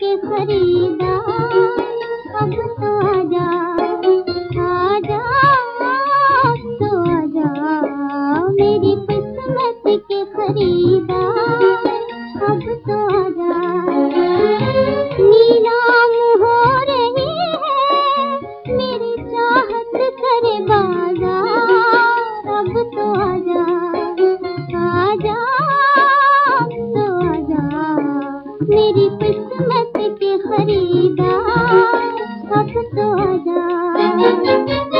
के फरीदा अब तो आजा आजा अब तो आजा मेरी किस्मत के फरीदा अब तो मेरी किस्मत के खरीदा तो जा।